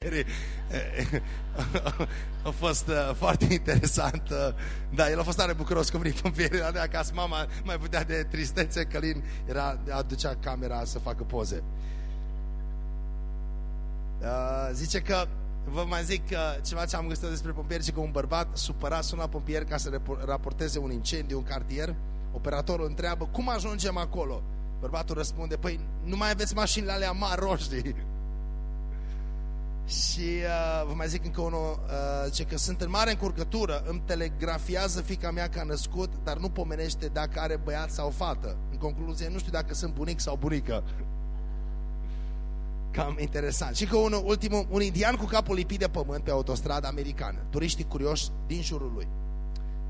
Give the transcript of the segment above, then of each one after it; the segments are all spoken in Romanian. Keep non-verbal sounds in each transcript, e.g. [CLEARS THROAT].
[LAUGHS] A fost uh, foarte interesant. Uh, da, el a fost tare bucuros că veni pompieri la de acasă. Mama mai putea de tristețe, Călin era, aducea camera să facă poze. Uh, zice că, vă mai zic că ceva ce am găsit despre pompieri, zice că un bărbat supărat sună la pompieri ca să raporteze un incendiu în cartier. Operatorul întreabă, cum ajungem acolo? Bărbatul răspunde, păi nu mai aveți mașinile alea mari roșii. Și uh, vă mai zic încă unul, uh, ce că sunt în mare încurcătură, îmi telegrafiază fica mea că a născut, dar nu pomenește dacă are băiat sau fată. În concluzie, nu știu dacă sunt bunic sau bunică. Cam interesant. Și că unul, ultimul, un indian cu capul lipit de pământ pe autostradă americană. Turiștii curioși din jurul lui.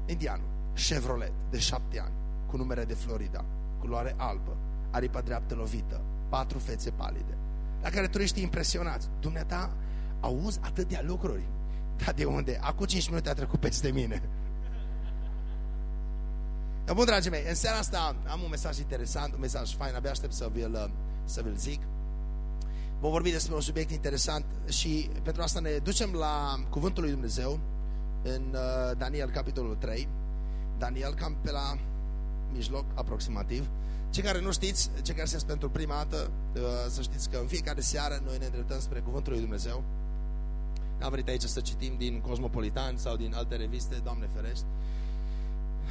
Indianul, Chevrolet, de șapte ani, cu numere de Florida, culoare albă, aripa dreaptă lovită, patru fețe palide. La care turiștii impresionați. Dumneata, auzi atâtea lucruri. Dar de unde? Acum 5 minute a trecut peste mine. Dar bun, dragii mei, în seara asta am un mesaj interesant, un mesaj fain, abia aștept să vi-l să vi zic. Vom vorbi despre un subiect interesant și pentru asta ne ducem la Cuvântul lui Dumnezeu în uh, Daniel, capitolul 3. Daniel, cam pe la mijloc, aproximativ. Cei care nu știți, cei care sunt pentru prima dată, uh, să știți că în fiecare seară noi ne îndreptăm spre Cuvântul lui Dumnezeu. Am venit aici să citim din Cosmopolitan sau din alte reviste, Doamne ferești.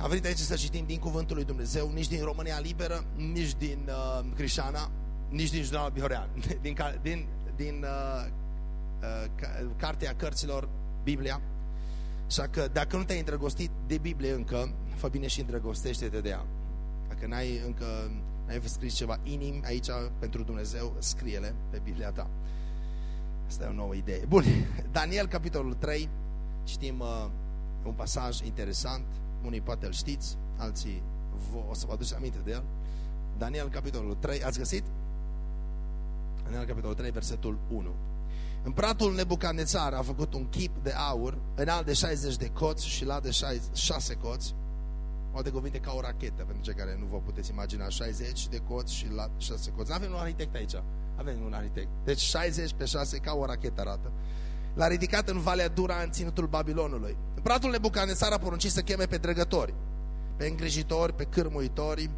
Am venit aici să citim din Cuvântul lui Dumnezeu, nici din România Liberă, nici din uh, Crișana, nici din Jurnalul Bihorean, [LAUGHS] din, din, din uh, uh, Cartea Cărților, Biblia. Așa că dacă nu te-ai îndrăgostit de Biblie încă, fă bine și îndrăgostește-te de ea. Dacă n-ai încă n-ai scris ceva inim aici pentru Dumnezeu, scrie-le pe Biblia ta. Asta e o nouă idee. Bun, [LAUGHS] Daniel, capitolul 3, citim uh, un pasaj interesant, unii poate îl știți, alții o să vă aduceți aminte de el. Daniel, capitolul 3, ați găsit? Daniel, capitolul 3, versetul 1. Împăratul Nebucanețar a făcut un chip de aur înalt de 60 de coți și la de 6 coți. Cu alte cuvinte, ca o rachetă, pentru cei care nu vă puteți imagina, 60 de coți și la 6 coți. Avem un arhitect aici. Avem un arhitect. Deci 60 pe 6 ca o rachetă arată. L-a ridicat în Valea Dura, în ținutul Babilonului. Împăratul Nebucanețar a poruncit să cheme pe dregători, pe îngrijitori, pe cârmuitori,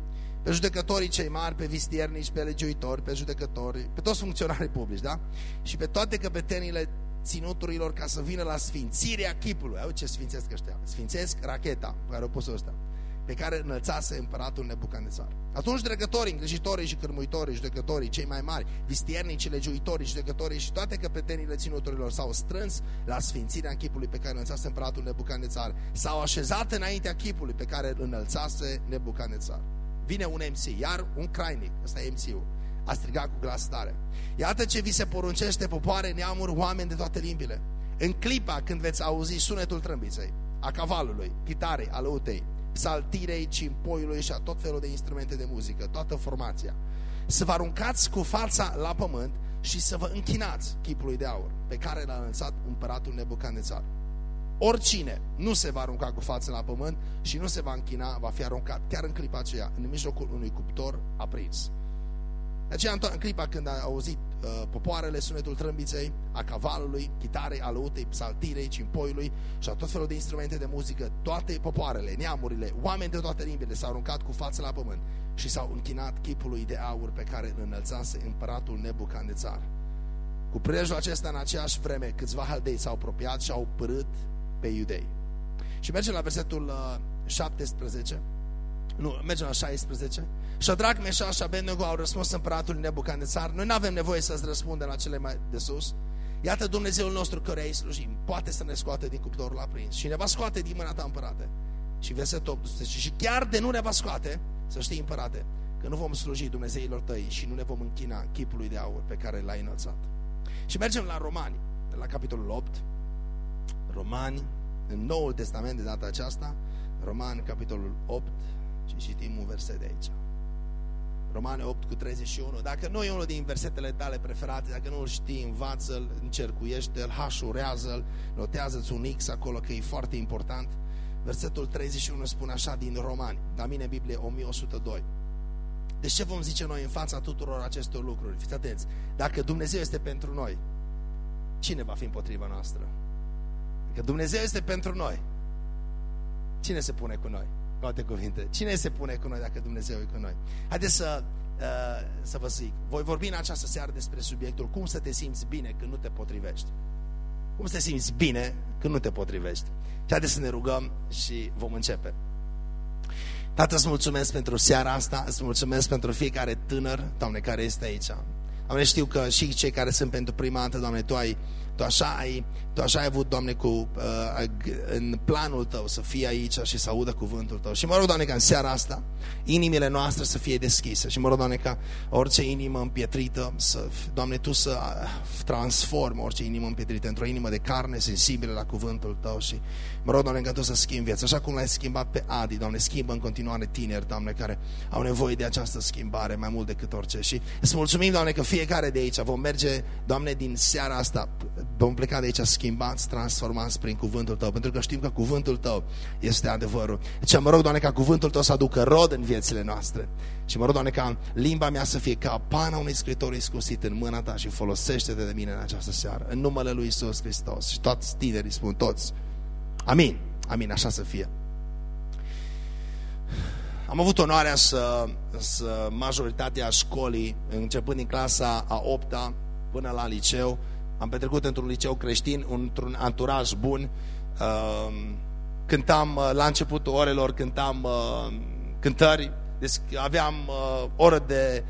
pe judecătorii cei mari, pe vistiernici, pe legiuitori, pe judecători, pe toți funcționarii publici, da? Și pe toate căpetenile ținuturilor ca să vină la sfințirea chipului. Au ce sfințesc ăștia? Sfințesc racheta pe care o pus ăsta pe care înălțase împăratul Nebucanețar. Atunci dregătorii, îngrijitorii și cârmuitorii, judecătorii, cei mai mari, vistiernicii, legiuitorii, judecătorii și toate căpetenile ținuturilor s-au strâns la sfințirea chipului pe care înălțase împăratul Nebucanețar. S-au așezat înaintea chipului pe care îl înălțase Nebucanețar. Vine un MC, iar un crainic, ăsta e MC-ul, a strigat cu glas tare. Iată ce vi se poruncește popoare, neamuri, oameni de toate limbile. În clipa când veți auzi sunetul trâmbiței, a cavalului, chitarei, alăutei, psaltirei, cimpoiului și a tot felul de instrumente de muzică, toată formația. Să vă aruncați cu fața la pământ și să vă închinați chipului de aur pe care l-a lăsat împăratul Nebucanețar. Oricine nu se va arunca cu fața la pământ și nu se va închina, va fi aruncat chiar în clipa aceea, în mijlocul unui cuptor aprins. De aceea, în clipa când a auzit uh, popoarele, sunetul trâmbiței, a cavalului, chitarei, alăutei, psaltirei, cimpoiului și a tot felul de instrumente de muzică, toate popoarele, neamurile, oameni de toate limbile s-au aruncat cu fața la pământ și s-au închinat chipului de aur pe care îl înălțase împăratul Nebucandețar. Cu prejul acesta, în aceeași vreme, câțiva haldei s-au apropiat și au părât pe iudei. Și mergem la versetul uh, 17, nu, mergem la 16, Șadrac, Meșa și Abednego au răspuns împăratului Nebucanețar, noi nu avem nevoie să-ți răspundem la cele mai de sus. Iată Dumnezeul nostru care îi slujim, poate să ne scoate din cuptorul aprins și ne va scoate din mâna ta împărate. Și versetul 18, și chiar de nu ne va scoate, să știi împărate, că nu vom sluji Dumnezeilor tăi și nu ne vom închina chipului de aur pe care l-ai înălțat. Și mergem la Romani, la capitolul 8, Romani, în Noul Testament de data aceasta, Romani, capitolul 8, și citim un verset de aici. Romane 8 cu 31. Dacă nu e unul din versetele tale preferate, dacă nu îl știi, învață-l, încercuiește-l, hașurează-l, notează-ți un X acolo că e foarte important. Versetul 31 spune așa din Romani, la mine Biblie 1102. De ce vom zice noi în fața tuturor acestor lucruri? Fiți atenți, dacă Dumnezeu este pentru noi, cine va fi împotriva noastră? Că Dumnezeu este pentru noi. Cine se pune cu noi? Cu alte cuvinte. Cine se pune cu noi dacă Dumnezeu e cu noi? Haideți să, uh, să vă zic. Voi vorbi în această seară despre subiectul cum să te simți bine când nu te potrivești. Cum să te simți bine când nu te potrivești. Și haideți să ne rugăm și vom începe. Tată, îți mulțumesc pentru seara asta, îți mulțumesc pentru fiecare tânăr, Doamne, care este aici. Doamne, știu că și cei care sunt pentru prima dată, Doamne, Tu ai tu așa ai, tu așa ai avut, Doamne, cu, uh, în planul Tău să fii aici și să audă cuvântul Tău. Și mă rog, Doamne, ca în seara asta inimile noastre să fie deschise. Și mă rog, Doamne, ca orice inimă împietrită, să, Doamne, Tu să uh, transformi orice inimă împietrită într-o inimă de carne sensibilă la cuvântul Tău. Și mă rog, Doamne, ca Tu să schimbi viața. Așa cum l-ai schimbat pe Adi, Doamne, schimbă în continuare tineri, Doamne, care au nevoie de această schimbare mai mult decât orice. Și îți mulțumim, Doamne, că fiecare de aici vom merge, Doamne, din seara asta vom pleca de aici schimbați, transformați prin cuvântul Tău, pentru că știm că cuvântul Tău este adevărul. Deci mă rog, Doamne, ca cuvântul Tău să aducă rod în viețile noastre. Și mă rog, Doamne, ca limba mea să fie ca pana unui scritor iscusit în mâna Ta și folosește-te de mine în această seară. În numele Lui Isus Hristos. Și toți tinerii spun toți. Amin. Amin. Așa să fie. Am avut onoarea să, să majoritatea școlii, începând din clasa a 8 -a, până la liceu, am petrecut într-un liceu creștin, într-un anturaj bun. Um, cântam uh, la începutul orelor, cântam uh, cântări, deci aveam uh, oră de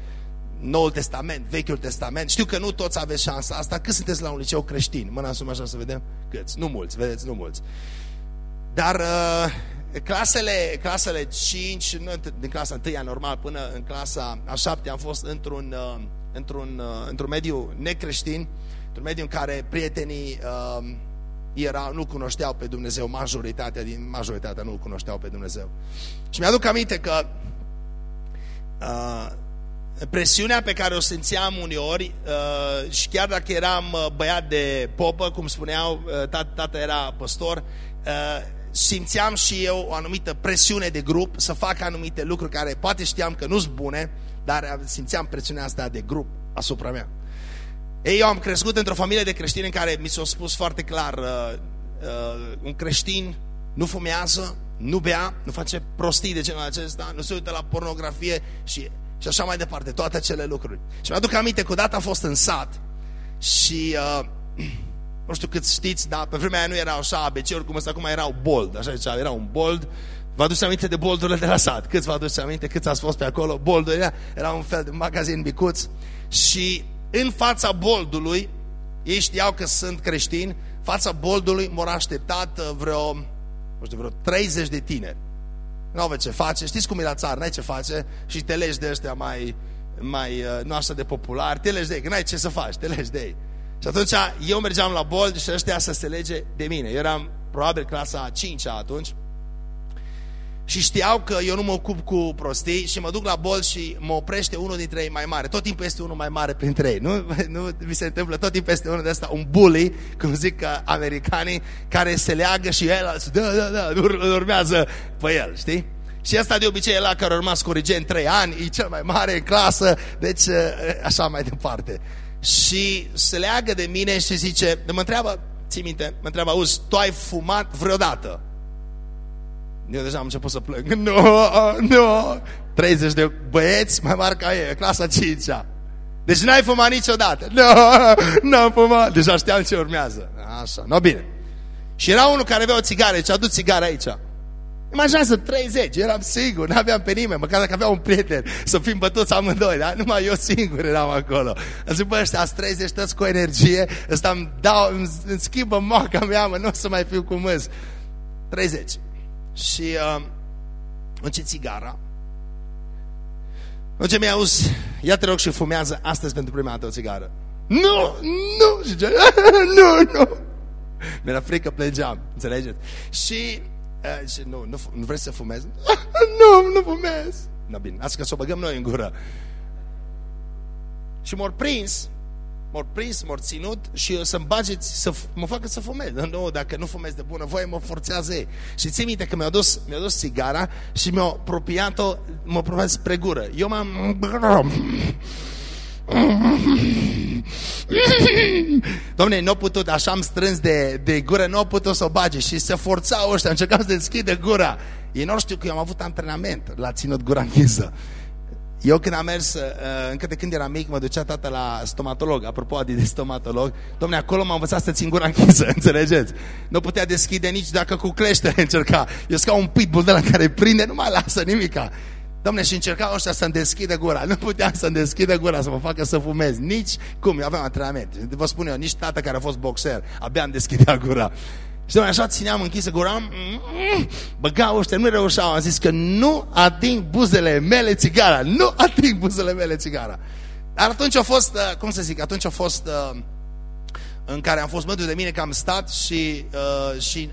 Noul Testament, Vechiul Testament. Știu că nu toți aveți șansa asta. Cât sunteți la un liceu creștin? Mâna sus așa să vedem. Câți? Nu mulți, vedeți, nu mulți. Dar uh, clasele, clasele 5, nu, din clasa 1 normal până în clasa a 7 am fost într-un uh, într-un uh, într mediu necreștin într-un mediu în care prietenii uh, era, nu cunoșteau pe Dumnezeu, majoritatea din majoritatea nu cunoșteau pe Dumnezeu. Și mi-aduc aminte că uh, presiunea pe care o simțeam uneori uh, și chiar dacă eram uh, băiat de popă, cum spuneau, uh, tata, tata era păstor, uh, simțeam și eu o anumită presiune de grup să fac anumite lucruri care poate știam că nu sunt bune, dar simțeam presiunea asta de grup asupra mea. Ei, eu am crescut într-o familie de creștini în care mi s-a spus foarte clar, uh, uh, un creștin nu fumează, nu bea, nu face prostii de genul acesta, nu se uită la pornografie și, și așa mai departe, toate acele lucruri. Și mi-aduc aminte că odată am fost în sat și, uh, [CLEARS THROAT] nu știu cât știți, dar pe vremea aia nu erau așa ABC-uri cum ăsta, acum erau bold, așa zicea, era un bold, Vă aduceți aminte de boldurile de la sat? Câți vă aduceți aminte? Câți ați fost pe acolo? Boldurile era un fel de magazin micuț și în fața boldului, ei știau că sunt creștini, fața boldului m-au așteptat uh, vreo, nu știu, vreo 30 de tineri. Nu au ce face, știți cum e la țară, n-ai ce face și te legi de ăștia mai, mai uh, nu așa de popular, te legi de ei, că n-ai ce să faci, te legi de ei. Și atunci eu mergeam la bold și ăștia să se lege de mine. Eu eram probabil clasa 5 -a atunci și știau că eu nu mă ocup cu prostii și mă duc la bol și mă oprește unul dintre ei mai mare. Tot timpul este unul mai mare printre ei. Nu, [LAUGHS] nu mi se întâmplă, tot timpul este unul de ăsta, un bully, cum zic americanii, care se leagă și el, da, da, da, urmează pe el, știi? Și asta de obicei e la care urma scorigen în trei ani, e cel mai mare în clasă, deci așa mai departe. Și se leagă de mine și zice, mă întreabă, ții minte, mă întreabă, auzi, tu ai fumat vreodată? Eu deja am început să plâng. [LAUGHS] Nu, nu. 30 de băieți mai mari ca ei, clasa 5 -a. Deci n-ai fumat niciodată. Nu, n-am fumat. Deja știam ce urmează. Așa, no bine. Și era unul care avea o țigară, deci a adus țigară aici. Imaginează 30, eram sigur, n-aveam pe nimeni, măcar dacă avea un prieten, să fim bătuți amândoi, da? Numai eu singur eram acolo. Am zis, bă, ăștia 30 toți cu energie, ăsta îmi, dau, îmi, îmi schimbă moaca mea, mă, nu o să mai fiu cu mâz. 30. Și uh, ce țigara. ce mi-a auz, ia te rog și fumează astăzi pentru prima dată o țigară. Nu, nu, și ce? [LAUGHS] nu, nu. Mi-era frică, plângeam, înțelegeți? Și, uh, și nu, nu, nu vrei să fumezi? [LAUGHS] nu, nu fumez. Na bine, asta că să o băgăm noi în gură. Și m-au prins m-au prins, m-au ținut și eu să-mi bageți, să mă facă să fumez. [LAUGHS] Nu, dacă nu fumez de bună voie, mă forțează ei. Și ții minte că mi-a dus, mi dus țigara și mi-a apropiat-o, m-a apropiat spre gură. Eu m-am... Domne, nu a putut, așa am strâns de, de gură, nu a putut să o bage și se forțau ăștia, încercau să deschide gura. Ei nu știu că eu am avut antrenament, l-a ținut gura închisă. Eu când am mers, uh, încă de când eram mic, mă ducea tata la stomatolog, apropo de stomatolog, domne, acolo m-a învățat să țin gura închisă, [LAUGHS] înțelegeți? Nu putea deschide nici dacă cu cleștere [LAUGHS] încerca. Eu ca un pitbull de la care prinde, nu mai lasă nimica. Domne, și încerca ăștia să-mi deschidă gura. Nu puteam să-mi deschidă gura, să mă facă să fumez. Nici cum, eu aveam antrenament. Vă spun eu, nici tata care a fost boxer, abia îmi deschidea gura. Și domnule, așa țineam închisă gura, băgau ăștia, nu reușeau. Am zis că nu ating buzele mele țigara, nu ating buzele mele țigara. Dar atunci a fost, uh, cum să zic, atunci a fost uh, în care am fost mândru de mine că am stat și, uh, și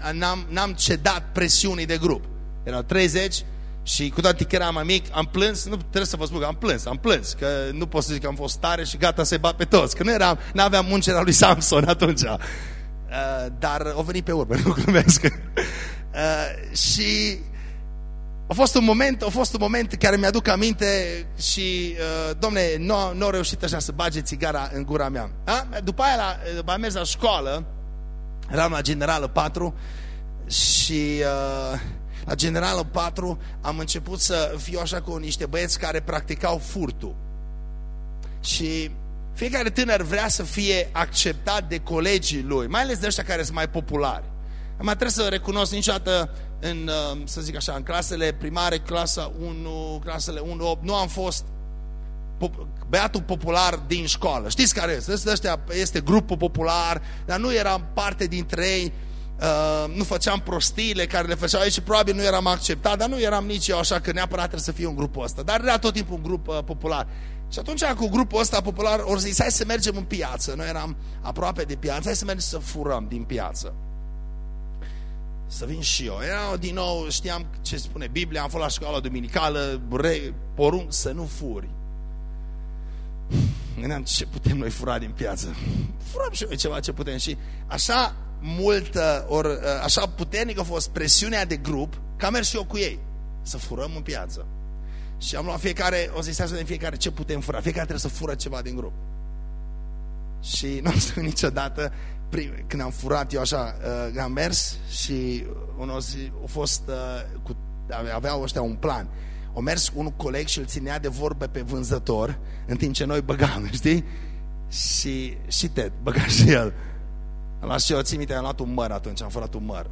n-am cedat presiunii de grup. Erau 30 și cu toate că eram mai mic, am plâns, nu trebuie să vă spun că am plâns, am plâns, că nu pot să zic că am fost tare și gata să-i bat pe toți, că nu eram, n-aveam muncerea lui Samson atunci. Uh, dar au venit pe urmă, [LAUGHS] nu glumesc. Uh, și a fost un moment, a fost un moment care mi-aduc aminte și, uh, domne, nu, nu a reușit așa să bage țigara în gura mea. A? După aia, la, după aia mers la școală, eram la Generală 4 și... Uh, la Generală 4 am început să fiu așa cu niște băieți care practicau furtul. Și fiecare tânăr vrea să fie acceptat de colegii lui, mai ales de ăștia care sunt mai populari. Am trebuie să recunosc niciodată în, uh, să zic așa, în clasele primare, clasa 1, clasele 1-8, nu am fost băiatul popular din școală. Știți care este? Ăștia este grupul popular, dar nu eram parte dintre ei Uh, nu făceam prostiile care le făceau aici și probabil nu eram acceptat, dar nu eram nici eu așa că neapărat trebuie să fie un grupul ăsta. Dar era tot timpul un grup uh, popular. Și atunci cu grupul ăsta popular, ori zis, hai să mergem în piață. Noi eram aproape de piață, hai să mergem să furăm din piață. Să vin și eu. Era din nou, știam ce spune Biblia, am fost la școala dominicală, porunc să nu furi. Gândeam ce putem noi fura din piață. Furăm și noi ceva ce putem și așa mult, or, uh, așa puternică a fost presiunea de grup, că am mers și eu cu ei să furăm în piață. Și am luat fiecare, o să din fiecare ce putem fura. Fiecare trebuie să fură ceva din grup. Și nu am spus niciodată, prim, când am furat eu așa, uh, am mers și unul zi, a fost, uh, cu, aveau ăștia un plan. O mers cu un coleg și îl ținea de vorbe pe vânzător, în timp ce noi băgam, [LAUGHS] știi? Și, și Ted, băga și el. Am luat și eu, țin minte, am luat un măr atunci, am furat un măr.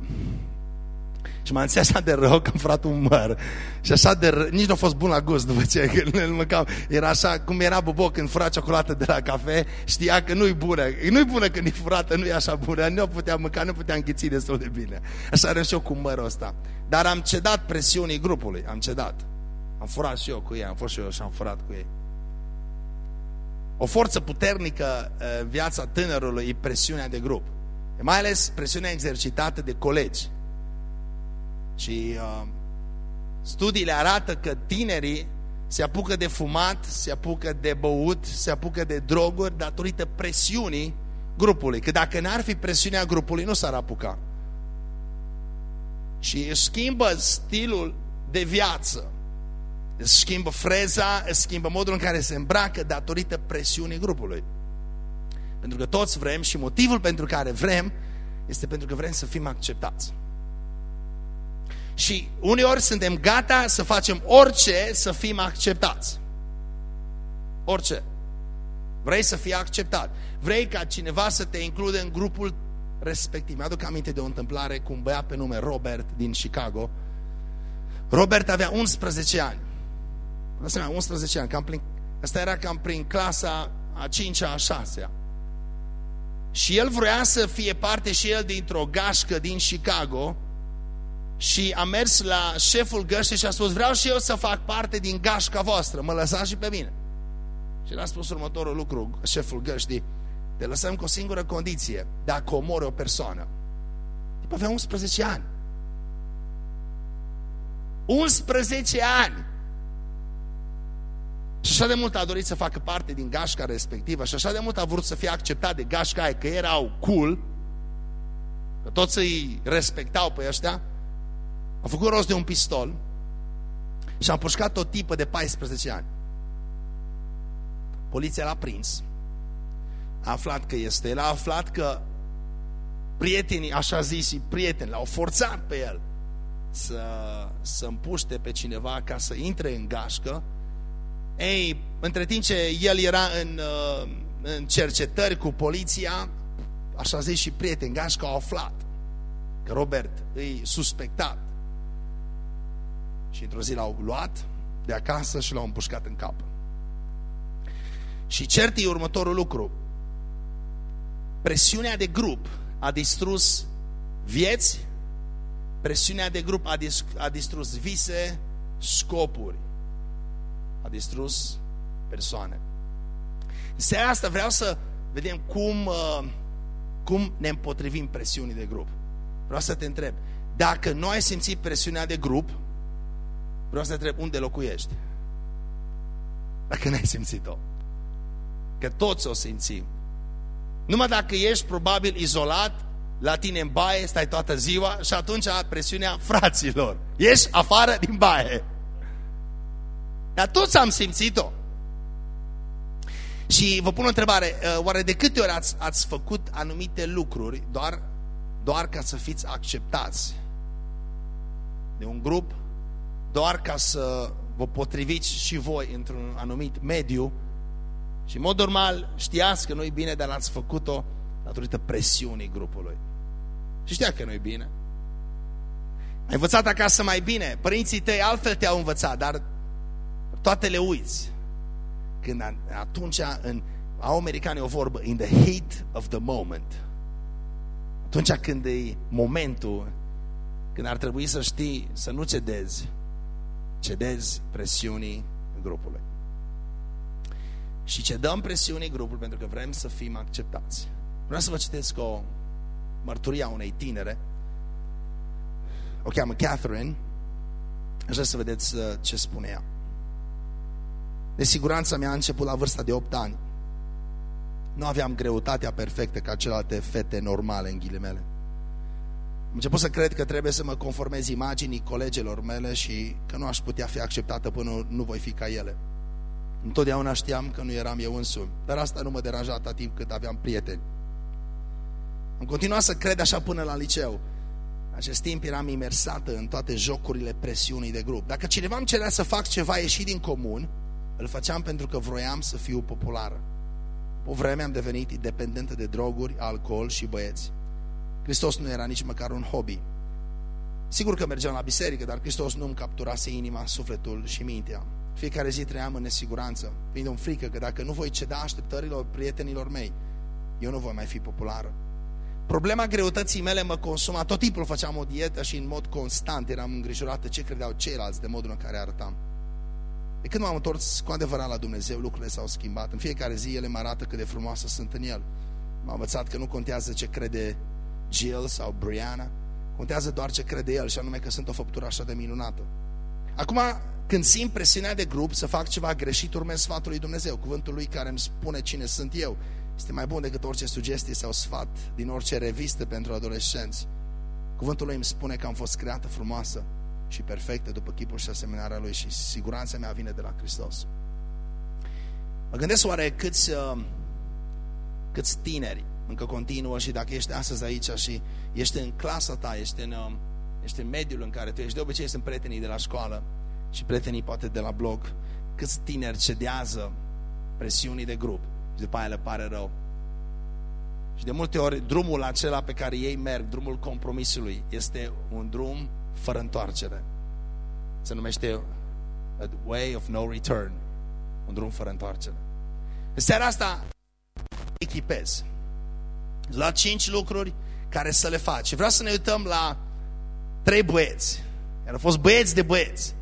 Și m-am așa de rău că am furat un măr. Și așa de rău, nici nu a fost bun la gust după ce [LAUGHS] îl mâncam. Era așa, cum era Bobo când fura ciocolată de la cafe, știa că nu-i bună. Nu-i bună când e furată, nu e așa bună. Nu o puteam mânca, nu puteam înghiți destul de bine. Așa are și eu cu mărul ăsta. Dar am cedat presiunii grupului, am cedat. Am furat și eu cu ei, am fost și eu și am furat cu ei. O forță puternică în viața tânărului e presiunea de grup. E mai ales presiunea exercitată de colegi. Și uh, studiile arată că tinerii se apucă de fumat, se apucă de băut, se apucă de droguri datorită presiunii grupului. Că dacă n-ar fi presiunea grupului, nu s-ar apuca. Și își schimbă stilul de viață. Își schimbă freza, își schimbă modul în care se îmbracă datorită presiunii grupului. Pentru că toți vrem și motivul pentru care vrem este pentru că vrem să fim acceptați. Și uneori suntem gata să facem orice să fim acceptați. Orice. Vrei să fii acceptat. Vrei ca cineva să te include în grupul respectiv. Mi-aduc aminte de o întâmplare cu un băiat pe nume Robert din Chicago. Robert avea 11 ani. Asta 11 ani. Cam prin, asta era cam prin clasa a 5-a, a 6-a. Și el vrea să fie parte și el dintr-o gașcă din Chicago și a mers la șeful găștii și a spus, vreau și eu să fac parte din gașca voastră, mă lăsați și pe mine. Și l-a spus următorul lucru, șeful găștii, te lăsăm cu o singură condiție, dacă omori o persoană. După avea 11 ani. 11 ani! Și așa de mult a dorit să facă parte din gașca respectivă și așa de mult a vrut să fie acceptat de gașca aia, că erau cool, că toți îi respectau pe ăștia, a făcut rost de un pistol și a împușcat o tipă de 14 ani. poliția l-a prins, a aflat că este, el a aflat că prietenii, așa zis, prieteni, l-au forțat pe el să, să împuște pe cineva ca să intre în gașcă. Ei, între timp ce el era în, uh, în cercetări cu poliția, așa zis și prieteni, gașcă au aflat că Robert îi suspectat. Și într-o zi l-au luat de acasă și l-au împușcat în cap. Și cert e următorul lucru. Presiunea de grup a distrus vieți, presiunea de grup a, dis a distrus vise, scopuri, a distrus persoane. În seara asta vreau să vedem cum, uh, cum ne împotrivim presiunii de grup. Vreau să te întreb, dacă nu ai simțit presiunea de grup, vreau să te întreb unde locuiești. Dacă n-ai simțit-o. Că toți o simțim. Numai dacă ești probabil izolat, la tine în baie, stai toată ziua și atunci presiunea fraților. Ești afară din baie. Dar toți am simțit-o. Și vă pun o întrebare, uh, oare de câte ori ați, ați făcut anumite lucruri doar, doar ca să fiți acceptați de un grup, doar ca să vă potriviți și voi într-un anumit mediu și în mod normal știați că nu-i bine, dar ați făcut-o datorită presiunii grupului. Și știa că nu-i bine. Ai învățat acasă mai bine, părinții tăi altfel te-au învățat, dar toate le uiți. Când atunci, în, au americani o vorbă, in the heat of the moment. Atunci când e momentul, când ar trebui să știi, să nu cedezi, cedezi presiunii grupului. Și cedăm presiunii grupului pentru că vrem să fim acceptați. Vreau să vă citesc o mărturie a unei tinere. O cheamă Catherine. Aș vrea să vedeți uh, ce spune ea. Nesiguranța mea a început la vârsta de 8 ani. Nu aveam greutatea perfectă ca celelalte fete normale, în ghilimele. Am început să cred că trebuie să mă conformez imaginii colegelor mele și că nu aș putea fi acceptată până nu voi fi ca ele. Întotdeauna știam că nu eram eu însumi, dar asta nu mă deranja atât timp cât aveam prieteni. Am continuat să cred așa până la liceu. Acest timp eram imersată în toate jocurile presiunii de grup. Dacă cineva îmi cerea să fac ceva ieșit din comun, îl făceam pentru că vroiam să fiu populară. O vreme am devenit independentă de droguri, alcool și băieți. Hristos nu era nici măcar un hobby. Sigur că mergeam la biserică, dar Hristos nu îmi capturase inima, sufletul și mintea. Fiecare zi trăiam în nesiguranță, fiind în frică că dacă nu voi ceda așteptărilor prietenilor mei, eu nu voi mai fi populară. Problema greutății mele mă consuma, tot timpul făceam o dietă și în mod constant eram îngrijorată ce credeau ceilalți de modul în care arătam. De când m-am întors cu adevărat la Dumnezeu, lucrurile s-au schimbat. În fiecare zi ele mă arată cât de frumoasă sunt în El. M-am învățat că nu contează ce crede Jill sau Brianna, contează doar ce crede El și anume că sunt o făptură așa de minunată. Acum, când simt presiunea de grup să fac ceva greșit, urmez sfatul lui Dumnezeu, cuvântul lui care îmi spune cine sunt eu. Este mai bun decât orice sugestie sau sfat din orice revistă pentru adolescenți. Cuvântul lui îmi spune că am fost creată frumoasă și perfectă după chipul și asemenea lui și siguranța mea vine de la Hristos. Mă gândesc oare câți, uh, câți tineri încă continuă și dacă ești astăzi aici și ești în clasa ta, ești în, uh, ești în mediul în care tu ești, de obicei sunt prietenii de la școală și prietenii poate de la blog, câți tineri cedează presiunii de grup și după aia le pare rău. Și de multe ori drumul acela pe care ei merg, drumul compromisului, este un drum fără întoarcere. Se numește a way of no return. Un drum fără întoarcere. În seara asta echipez. La cinci lucruri care să le faci. Și vreau să ne uităm la trei băieți. Iar au fost băieți de băieți.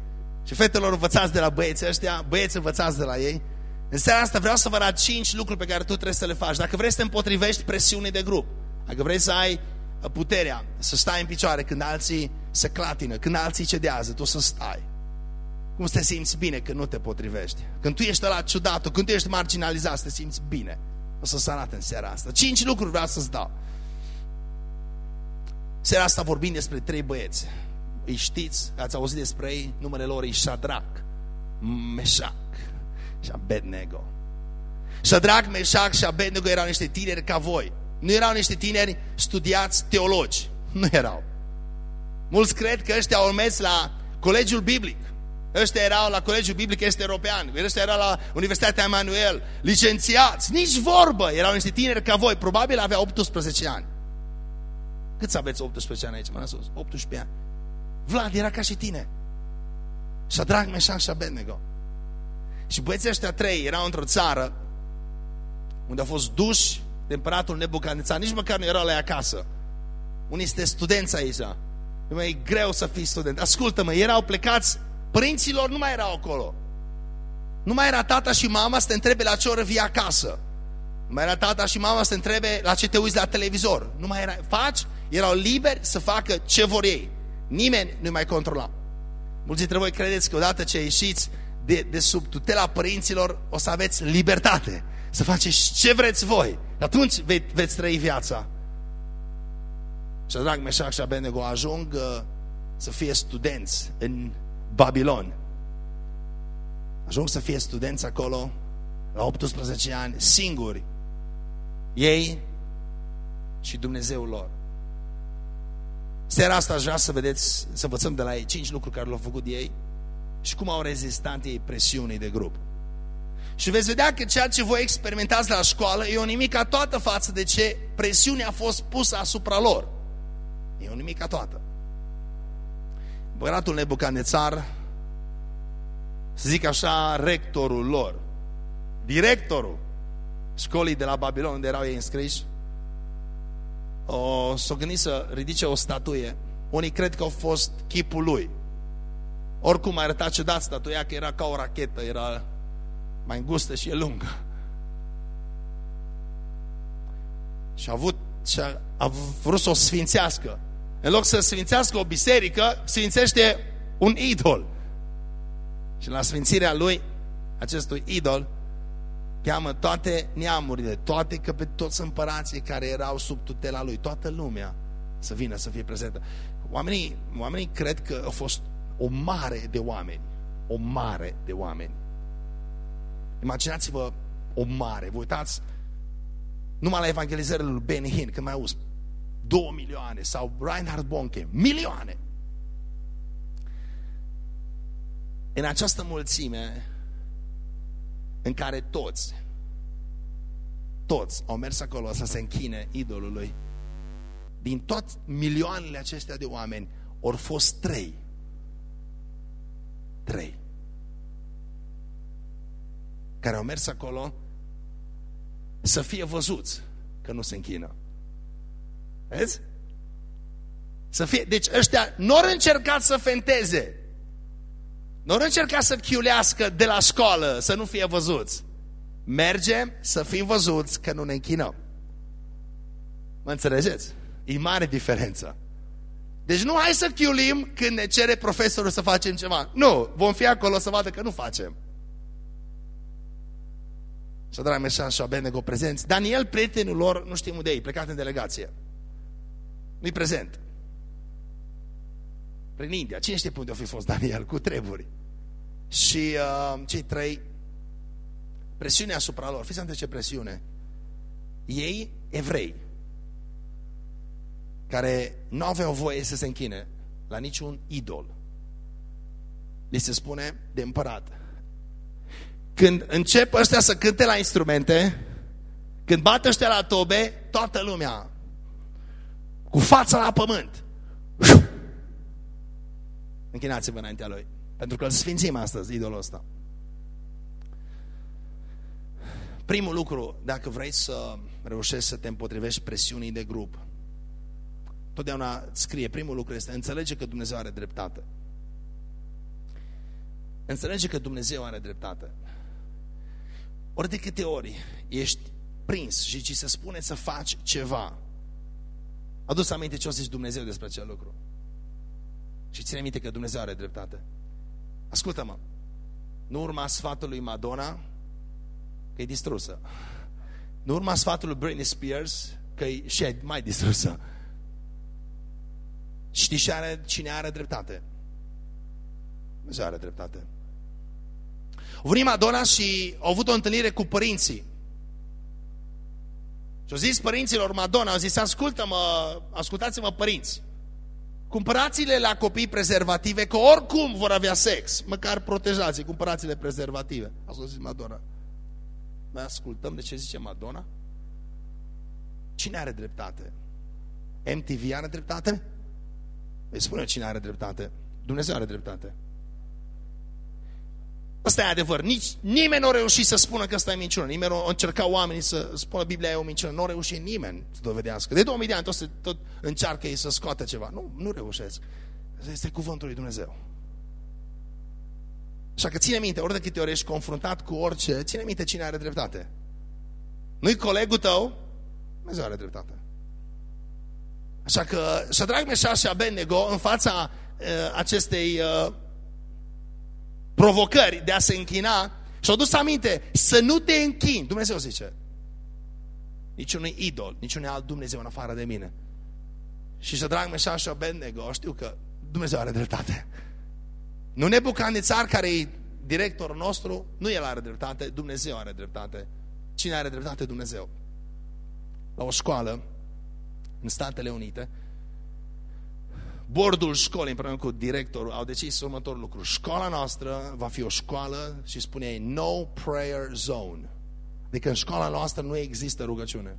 Și fetelor învățați de la băieți ăștia, băieți învățați de la ei. În seara asta vreau să vă arăt cinci lucruri pe care tu trebuie să le faci. Dacă vrei să te împotrivești presiunii de grup, dacă vrei să ai uh, puterea să stai în picioare când alții se clatină, când alții cedează, tu să stai. Cum să te simți bine când nu te potrivești? Când tu ești la ciudatul, când tu ești marginalizat, să te simți bine. O să-ți arăt în seara asta. Cinci lucruri vreau să-ți dau. Seara asta vorbim despre trei băieți. Îi știți, ați auzit despre ei, numele lor e Shadrach, Meshach și Abednego. Shadrach, Meșac și Abednego erau niște tineri ca voi. Nu erau niște tineri studiați teologi. Nu erau. Mulți cred că ăștia au mers la colegiul biblic. Ăștia erau la Colegiul Biblic Este European, ăștia erau la Universitatea Emanuel, licențiați, nici vorbă, erau niște tineri ca voi, probabil aveau 18 ani. Câți aveți 18 ani aici, mă sus? 18 ani. Vlad era ca și tine. Shadrach, Meșan și Abednego. Și băieții ăștia trei erau într-o țară unde au fost duși de împăratul Nebucandețar, nici măcar nu erau la acasă. Unii este studenți aici. E mai greu să fii student. Ascultă-mă, erau plecați, părinților nu mai erau acolo. Nu mai era tata și mama să te întrebe la ce oră vii acasă. Nu mai era tata și mama să te întrebe la ce te uiți la televizor. Nu mai era, faci, erau liberi să facă ce vor ei. Nimeni nu mai controla. Mulți dintre voi credeți că odată ce ieșiți de, de sub tutela părinților, o să aveți libertate să faceți ce vreți voi. Atunci ve veți trăi viața. Și drag Meșac și Abenego ajung uh, să fie studenți în Babilon. Ajung să fie studenți acolo la 18 ani, singuri. Ei și Dumnezeul lor. Seara asta aș vrea să vedeți, să învățăm de la ei cinci lucruri care le-au făcut ei și cum au rezistat ei presiunii de grup. Și veți vedea că ceea ce voi experimentați la școală e o nimica toată față de ce presiunea a fost pusă asupra lor. E o nimica toată. Băratul Nebucanețar, să zic așa, rectorul lor, directorul școlii de la Babilon, unde erau ei înscriși, o, s-o gândit să ridice o statuie. Unii cred că au fost chipul lui. Oricum arăta ciudat statuia, că era ca o rachetă, era mai îngustă și e lungă. Și a avut și a, a vrut să o sfințească. În loc să sfințească o biserică, sfințește un idol. Și la sfințirea lui, acestui idol, cheamă toate neamurile, toate că pe toți împărații care erau sub tutela lui, toată lumea să vină să fie prezentă. Oamenii, oamenii cred că a fost o mare de oameni, o mare de oameni. Imaginați-vă o mare, vă uitați numai la evangelizările lui Benny Hinn, când mai auzi, două milioane, sau Reinhard Bonke, milioane. În această mulțime în care toți, toți au mers acolo să se închine idolului, din toate milioanele acestea de oameni, ori fost trei. Trei. Care au mers acolo să fie văzuți că nu se închină. Vezi? Să fie, deci ăștia nu au încercat să fenteze. Nu au încercat să chiulească de la școală, să nu fie văzuți. Mergem să fim văzuți că nu ne închinăm. Mă înțelegeți? E mare diferență. Deci nu hai să chiulim când ne cere profesorul să facem ceva. Nu, vom fi acolo să vadă că nu facem. Și drag Meșan și Abenego prezenți. Daniel, prietenul lor, nu știm unde e, plecat în delegație. Nu-i prezent. Prin India. Cine știe pe unde a fi fost Daniel? Cu treburi. Și uh, cei trei, presiunea asupra lor. Fiți ce presiune. Ei, evrei, care nu aveau voie să se închine la niciun idol. Li se spune de împărat. Când încep ăștia să cânte la instrumente, când bat ăștia la tobe, toată lumea cu fața la pământ. Închinați-vă înaintea lui. Pentru că îl sfințim astăzi, idolul ăsta. Primul lucru, dacă vrei să reușești să te împotrivești presiunii de grup, totdeauna scrie, primul lucru este, înțelege că Dumnezeu are dreptate. Înțelege că Dumnezeu are dreptate. Ori de câte ori ești prins și ci se spune să faci ceva, adus aminte ce o zici Dumnezeu despre acel lucru. Și ține minte că Dumnezeu are dreptate. Ascultă-mă, nu urma sfatului Madonna că e distrusă. Nu urma sfatului Britney Spears că e și mai distrusă. Știi și are, cine are dreptate? Dumnezeu are dreptate. A venit Madonna și a avut o întâlnire cu părinții Și au zis părinților Madonna, au zis, ascultă-mă, ascultați-mă părinți, cumpărați-le la copii prezervative, că oricum vor avea sex, măcar protejați cumpărați-le prezervative. Asta a zis Madonna. Noi ascultăm de ce zice Madonna? Cine are dreptate? MTV are dreptate? Îi spune cine are dreptate. Dumnezeu are dreptate. Asta e adevăr. Nici, nimeni nu a reușit să spună că asta e minciună. Nimeni nu a încercat oamenii să spună Biblia e o minciună. Nu a reușit nimeni să dovedească. De 2000 de ani tot, tot încearcă ei să scoată ceva. Nu, nu reușesc. Asta este cuvântul lui Dumnezeu. Așa că ține minte, ori de câte ori ești confruntat cu orice, ține minte cine are dreptate. Nu-i colegul tău, Dumnezeu are dreptate. Așa că Shadrach, Meșaș și Abednego în fața uh, acestei uh, provocări de a se închina și-au dus aminte să nu te închini. Dumnezeu zice, niciunui idol, niciunui alt Dumnezeu în afară de mine. Și Shadrach, Meșaș și Abednego știu că Dumnezeu are dreptate. Nu Nebucadnețar, care e directorul nostru, nu el are dreptate, Dumnezeu are dreptate. Cine are dreptate? Dumnezeu. La o școală, în Statele Unite, bordul școlii împreună cu directorul au decis următorul lucru. Școala noastră va fi o școală și spune ei no prayer zone. Adică în școala noastră nu există rugăciune.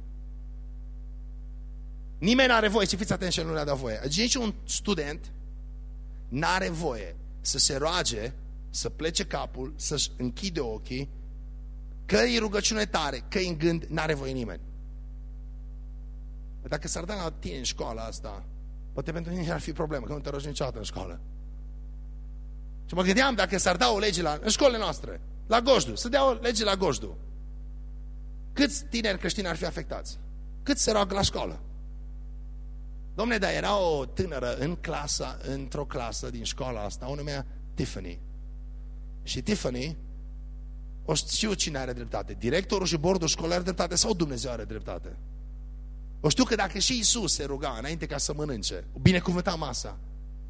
Nimeni nu are voie, și fiți atenți și nu le-a dat voie. Deci nici un student nu are voie să se roage, să plece capul, să-și închide ochii, că e rugăciune tare, că e în gând, n-are voie nimeni. Dacă s-ar da la tine în școala asta, poate pentru tine ar fi problemă, că nu te rogi niciodată în școală. Și mă gândeam dacă s-ar da o lege la, în școlile noastre, la Gojdu, să dea o lege la Gojdu. Câți tineri creștini ar fi afectați? Cât se roagă la școală? Domne, dar era o tânără în clasă, într-o clasă din școala asta, o numea Tiffany. Și Tiffany, o știu cine are dreptate. Directorul și bordul școlar are dreptate sau Dumnezeu are dreptate? O știu că dacă și Isus se ruga înainte ca să mănânce, binecuvânta masa,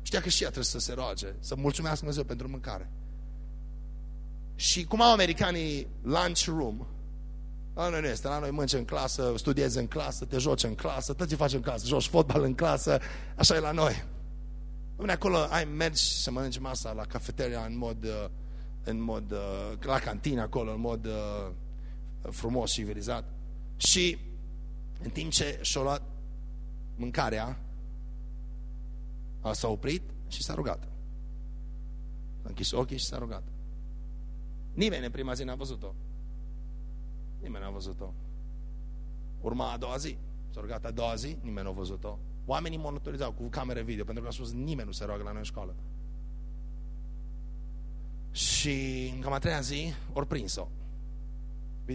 știa că și ea trebuie să se roage, să mulțumească Dumnezeu pentru mâncare. Și cum au americanii lunch room, la noi nu este, la noi mânci în clasă, studiezi în clasă, te joci în clasă, tot ce faci în clasă, joci fotbal în clasă, așa e la noi. Dom'le, acolo ai mergi să mănânci masa la cafeteria în mod, uh, în mod uh, la cantină acolo, în mod uh, frumos și civilizat. Și în timp ce și-a luat mâncarea, s-a oprit și s-a rugat. A închis ochii și s-a rugat. Nimeni în prima zi n-a văzut-o. Nimeni n-a văzut-o. Urma a doua zi. S-a rugat a doua zi, nimeni nu a văzut-o. Oamenii monitorizau cu camere video, pentru că a spus nimeni nu se roagă la noi în școală. Și în cam a treia zi, ori prins-o.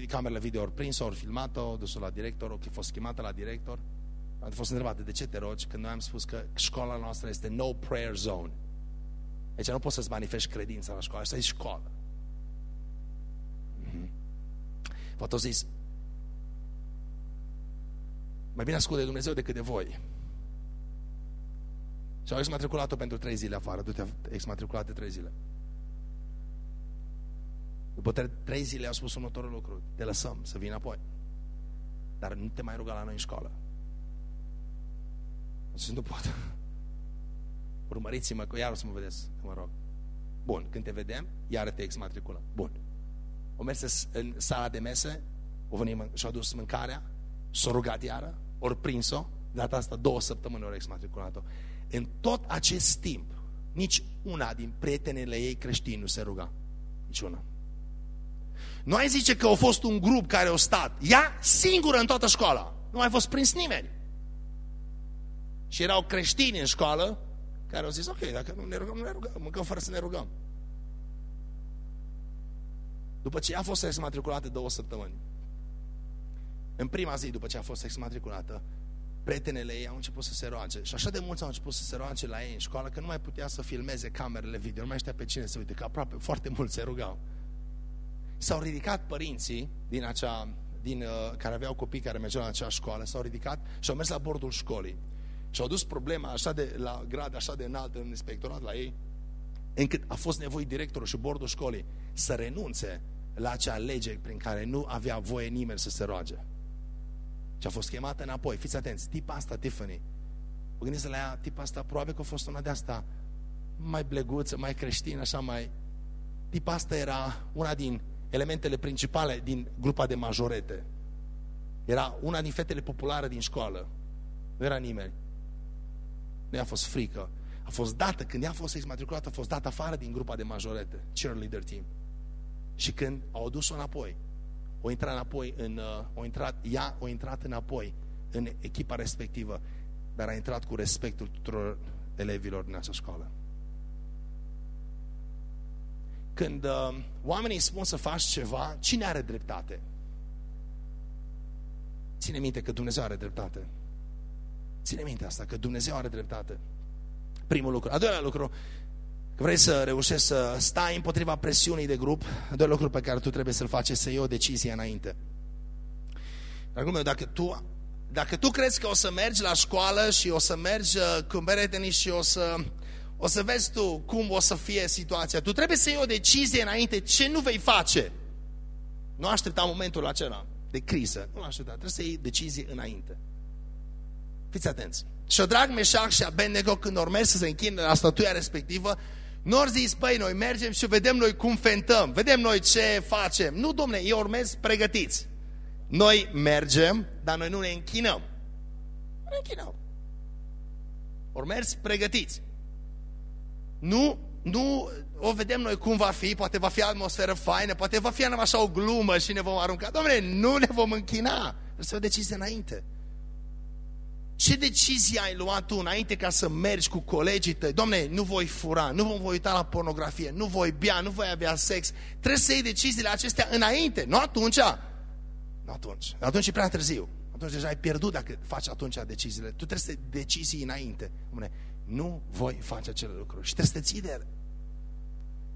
Camerele video ori prins-o, ori filmat-o, dus la director, ori fost chemată la director. Am fost întrebată, de ce te rogi? Când noi am spus că școala noastră este no prayer zone. Deci nu poți să-ți manifesti credința la școală, asta e școală. Mm-hmm. Poate zis, mai bine ascult de Dumnezeu decât de voi. Și au exmatriculat-o pentru trei zile afară. Du-te exmatriculat de trei zile. După trei zile au spus următorul lucru. Te lăsăm să vii înapoi. Dar nu te mai ruga la noi în școală. Și nu pot. Urmăriți-mă, că iar o să mă vedeți, că mă rog. Bun, când te vedem, iar te exmatriculăm. Bun. O mers în sala de mese, o venit și-a dus mâncarea, s-a rugat iară, ori prins-o, data asta două săptămâni ori exmatriculat-o. În tot acest timp, nici una din prietenele ei creștini nu se ruga. Nici una. Nu ai zice că a fost un grup care a stat. Ea singură în toată școala. Nu mai fost prins nimeni. Și erau creștini în școală care au zis, ok, dacă nu ne rugăm, nu ne rugăm, mâncăm fără să ne rugăm. După ce a fost exmatriculată două săptămâni, în prima zi după ce a fost exmatriculată, prietenele ei au început să se roage. Și așa de mulți au început să se roage la ei în școală că nu mai putea să filmeze camerele video, nu mai știa pe cine să uite, că aproape foarte mulți se rugau. S-au ridicat părinții din acea, din, uh, care aveau copii care mergeau la acea școală, s-au ridicat și au mers la bordul școlii. Și au dus problema așa de, la grad așa de înalt în inspectorat la ei, încât a fost nevoie directorul și bordul școlii să renunțe la acea lege prin care nu avea voie nimeni să se roage. Și a fost chemată înapoi. Fiți atenți, tipa asta, Tiffany, vă gândiți la ea, tipa asta, probabil că a fost una de asta mai bleguță, mai creștină, așa mai... Tipa asta era una din elementele principale din grupa de majorete. Era una din fetele populare din școală. Nu era nimeni. Nu i-a fost frică. A fost dată, când ea a fost exmatriculată, a fost dată afară din grupa de majorete, cheerleader team. Și când au adus-o înapoi, o intrat înapoi în, uh, o intrat, ea o intrat înapoi în echipa respectivă, dar a intrat cu respectul tuturor elevilor din această școală. Când uh, oamenii spun să faci ceva, cine are dreptate? Ține minte că Dumnezeu are dreptate. Ține minte asta, că Dumnezeu are dreptate. Primul lucru. A doilea lucru, că vrei să reușești să stai împotriva presiunii de grup, a doilea lucru pe care tu trebuie să-l faci este să iei o decizie înainte. Dragul meu, dacă tu, dacă tu crezi că o să mergi la școală și o să mergi uh, cu prietenii și o să, o să vezi tu cum o să fie situația, tu trebuie să iei o decizie înainte ce nu vei face. Nu aștepta momentul acela de criză. Nu aștepta, trebuie să iei decizie înainte. Fiți atenți. drag Meșac și Abednego, când urmează să se închină la statuia respectivă, nu ori zis, păi, noi mergem și vedem noi cum fentăm, vedem noi ce facem. Nu, domne, ei urmez pregătiți. Noi mergem, dar noi nu ne închinăm. Nu ne închinăm. Urmezi pregătiți. Nu, nu o vedem noi cum va fi, poate va fi atmosferă faină, poate va fi așa o glumă și ne vom arunca. Domnule, nu ne vom închina. Trebuie să o decizie înainte. Ce decizie ai luat tu înainte ca să mergi cu colegii tăi? Domne, nu voi fura, nu voi uita la pornografie, nu voi bea, nu voi avea sex. Trebuie să iei deciziile acestea înainte, nu atunci. Nu atunci. Atunci e prea târziu. Atunci deja ai pierdut dacă faci atunci deciziile. Tu trebuie să decizii înainte. Domne, nu voi face acele lucruri. Și trebuie să te ții de ele.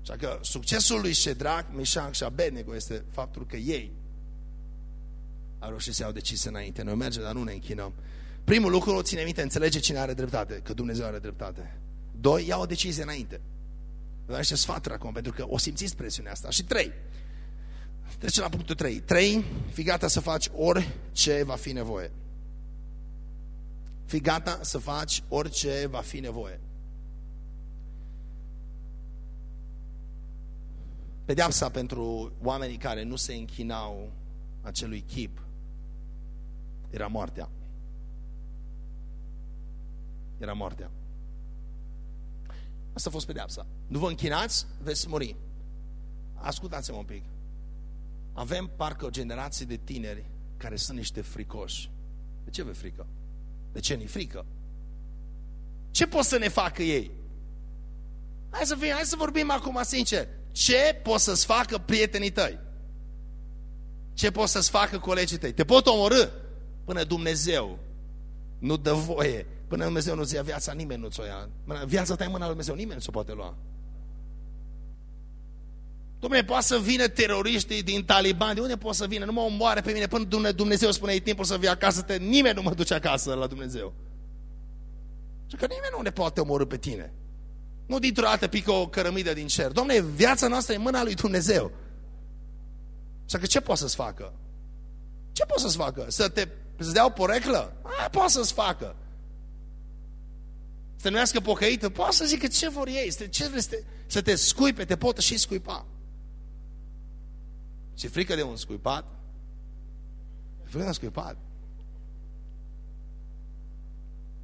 Așa că succesul lui Shedrach, Meshach și Abednego este faptul că ei au reușit să iau decizii înainte. Noi mergem, dar nu ne închinăm. Primul lucru, ține minte, înțelege cine are dreptate, că Dumnezeu are dreptate. Doi, ia o decizie înainte. Vă niște sfaturi acum, pentru că o simțiți presiunea asta. Și trei, trece la punctul trei. Trei, fi gata să faci orice va fi nevoie. Fi gata să faci orice va fi nevoie. Pedeapsa pentru oamenii care nu se închinau acelui chip era moartea era moartea. Asta a fost pedeapsa. Nu vă închinați, veți muri. Ascultați-mă un pic. Avem parcă o generație de tineri care sunt niște fricoși. De ce vă frică? De ce ni frică? Ce pot să ne facă ei? Hai să, fie, hai să vorbim acum sincer. Ce pot să-ți facă prietenii tăi? Ce pot să-ți facă colegii tăi? Te pot omorâ până Dumnezeu nu dă voie Până Dumnezeu nu-ți ia viața, nimeni nu ți-o ia. Viața ta în mâna lui Dumnezeu, nimeni nu ți-o poate lua. Dom'le, poate să vină teroriștii din Taliban, de unde poate să vină? Nu mă omoare pe mine până Dumnezeu spune, e timpul să vii acasă, te, nimeni nu mă duce acasă la Dumnezeu. Și că nimeni nu ne poate omorâ pe tine. Nu dintr-o dată pică o cărămidă din cer. Dom'le, viața noastră e în mâna lui Dumnezeu. Și că ce poate să-ți facă? Ce poate să-ți facă? Să te să dea o poreclă? Aia poate să-ți facă să numească pocăită, poate să zică ce vor ei, ce vrei să te, să te scuipe, te poată și scuipa. Ce frică de un scuipat? Frică de un scuipat.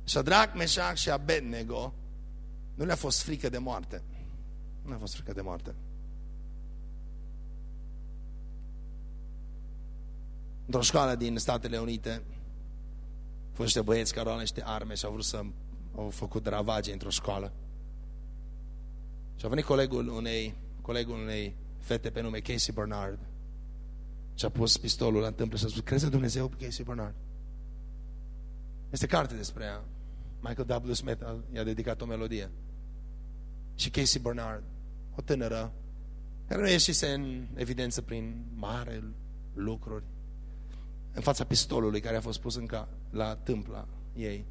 Shadrach, Meșac și Abednego nu le-a fost frică de moarte. Nu le-a fost frică de moarte. Într-o școală din Statele Unite, au fost niște băieți care au niște arme și au vrut să au făcut ravage într-o școală. Și a venit colegul unei, colegul unei fete pe nume Casey Bernard și a pus pistolul la întâmplă și a spus, crezi în Dumnezeu pe Casey Bernard? Este carte despre ea. Michael W. Smith i-a dedicat o melodie. Și Casey Bernard, o tânără, care nu ieșise în evidență prin mare lucruri, în fața pistolului care a fost pus încă la tâmpla ei,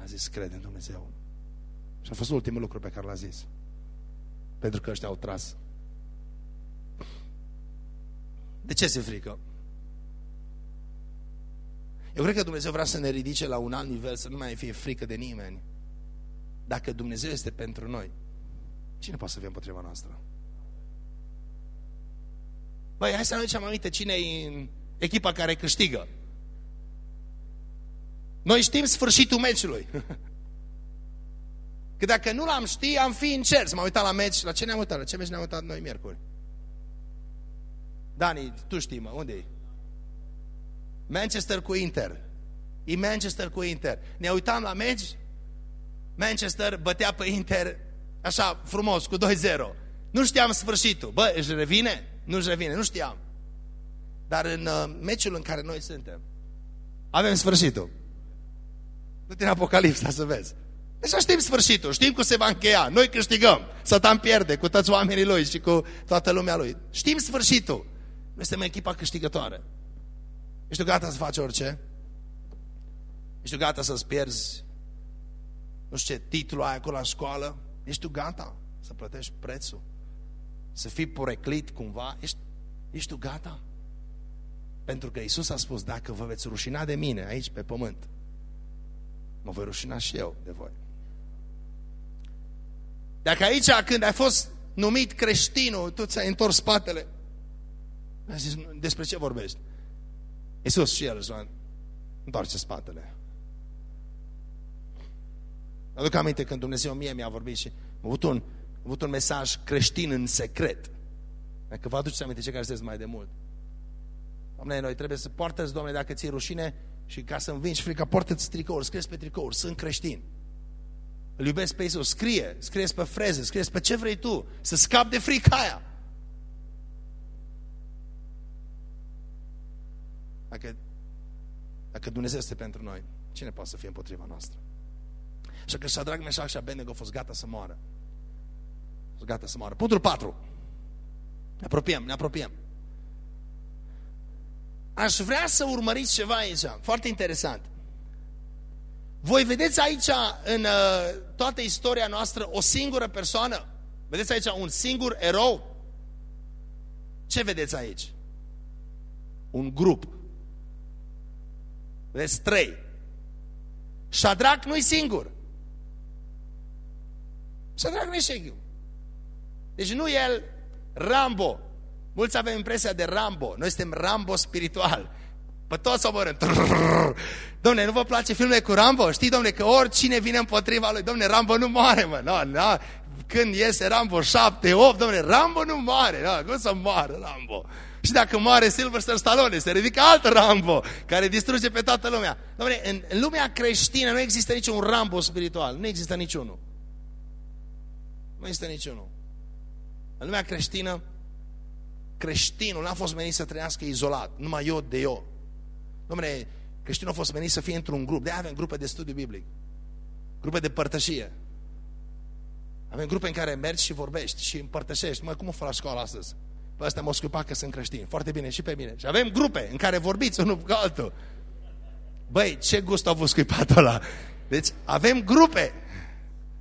a zis, crede în Dumnezeu. Și a fost ultimul lucru pe care l-a zis. Pentru că ăștia au tras. De ce se frică? Eu cred că Dumnezeu vrea să ne ridice la un alt nivel, să nu mai fie frică de nimeni. Dacă Dumnezeu este pentru noi, cine poate să fie împotriva noastră? Băi, hai să ne aducem aminte cine e în echipa care câștigă. Noi știm sfârșitul meciului. [LAUGHS] Că dacă nu l-am ști, am fi în cer. Să mă uitat la meci. La ce ne-am uitat? La ce meci ne-am uitat noi miercuri? Dani, tu știi, mă, unde e? Manchester cu Inter. E Manchester cu Inter. Ne uitam la meci, Manchester bătea pe Inter așa frumos, cu 2-0. Nu știam sfârșitul. Bă, își revine? Nu își revine, nu știam. Dar în uh, meciul în care noi suntem, avem sfârșitul. Nu din Apocalipsa să vezi. Deci știm sfârșitul, știm cum se va încheia. Noi câștigăm. Satan pierde cu toți oamenii lui și cu toată lumea lui. Știm sfârșitul. Noi suntem echipa câștigătoare. Ești tu gata să faci orice? Ești tu gata să-ți pierzi nu știu ce, titlul ai acolo la școală? Ești tu gata să plătești prețul? Să fii poreclit cumva? Ești, ești tu gata? Pentru că Isus a spus, dacă vă veți rușina de mine aici pe pământ, mă voi rușina și eu de voi. Dacă aici, când ai fost numit creștinul, tu ți-ai întors spatele, ai zis, despre ce vorbești? Iisus și el își întoarce spatele. Aduc aminte când Dumnezeu mie mi-a vorbit și am avut un, am avut un mesaj creștin în secret. Dacă vă aduceți aminte ce care sunteți mai de mult. Doamne, noi trebuie să poartă Doamne, dacă ți-e rușine și ca să învingi frica, poartă-ți tricouri, scrie pe tricouri, sunt creștin. Îl iubesc pe Iisus, scrie, scrie pe freze, scrie pe ce vrei tu, să scap de frica aia. Dacă, dacă Dumnezeu este pentru noi, cine poate să fie împotriva noastră? Și că Shadrach, Meșac și Abednego au fost gata să moară. Au fost gata să moară. Punctul 4. Ne apropiem, ne apropiem. Aș vrea să urmăriți ceva aici, foarte interesant. Voi vedeți aici, în uh, toată istoria noastră, o singură persoană? Vedeți aici un singur erou? Ce vedeți aici? Un grup. Vedeți trei. Shadrach nu-i singur. Shadrach nu-i singur. Deci nu el, Rambo. Mulți avem impresia de Rambo. Noi suntem Rambo spiritual. Pe toți omorâm. Domne, nu vă place filmele cu Rambo? Știi, domne, că oricine vine împotriva lui, domne, Rambo nu moare, mă. No, no. Când iese Rambo 7, 8, domne, Rambo nu moare. No, cum să moară Rambo? Și dacă moare Sylvester Stallone, se ridică alt Rambo care distruge pe toată lumea. Dom'le, în, în lumea creștină nu există niciun Rambo spiritual. Nu există niciunul. Nu există niciunul. În lumea creștină, creștinul n-a fost menit să trăiască izolat, numai eu de eu. Dom'le, creștinul a fost menit să fie într-un grup. De avem grupe de studiu biblic. Grupe de părtășie. Avem grupe în care mergi și vorbești și împărtășești. Mă, cum o fac la școală astăzi? Pe ăsta m-au scuipat că sunt creștini. Foarte bine, și pe mine. Și avem grupe în care vorbiți unul cu altul. Băi, ce gust au avut scuipatul ăla. Deci avem grupe.